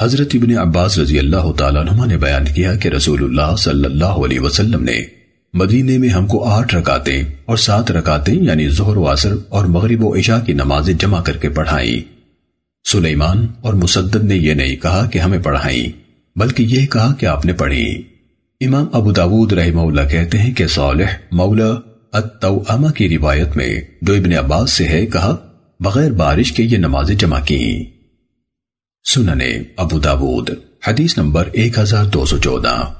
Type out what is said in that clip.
حضرت ابن عباس رضی اللہ تعالیٰ عنہ نے بیان کیا کہ رسول اللہ صلی اللہ علیہ وسلم نے مدینے میں ہم کو آٹھ رکاتیں اور سات رکاتیں یعنی ظہر و عصر اور مغرب و عشاء کی نمازیں جمع کر کے پڑھائیں۔ سلیمان اور مسدد نے یہ نہیں کہا کہ ہمیں پڑھائیں، بلکہ یہ کہا کہ آپ نے پڑھی امام ابو داود رحمہ اللہ کہتے ہیں کہ صالح مولا التوامہ کی روایت میں جو ابن عباس سے ہے کہا، بغیر بارش کے یہ نمازیں جمع کی سننے ابو داود حدیث نمبر 1214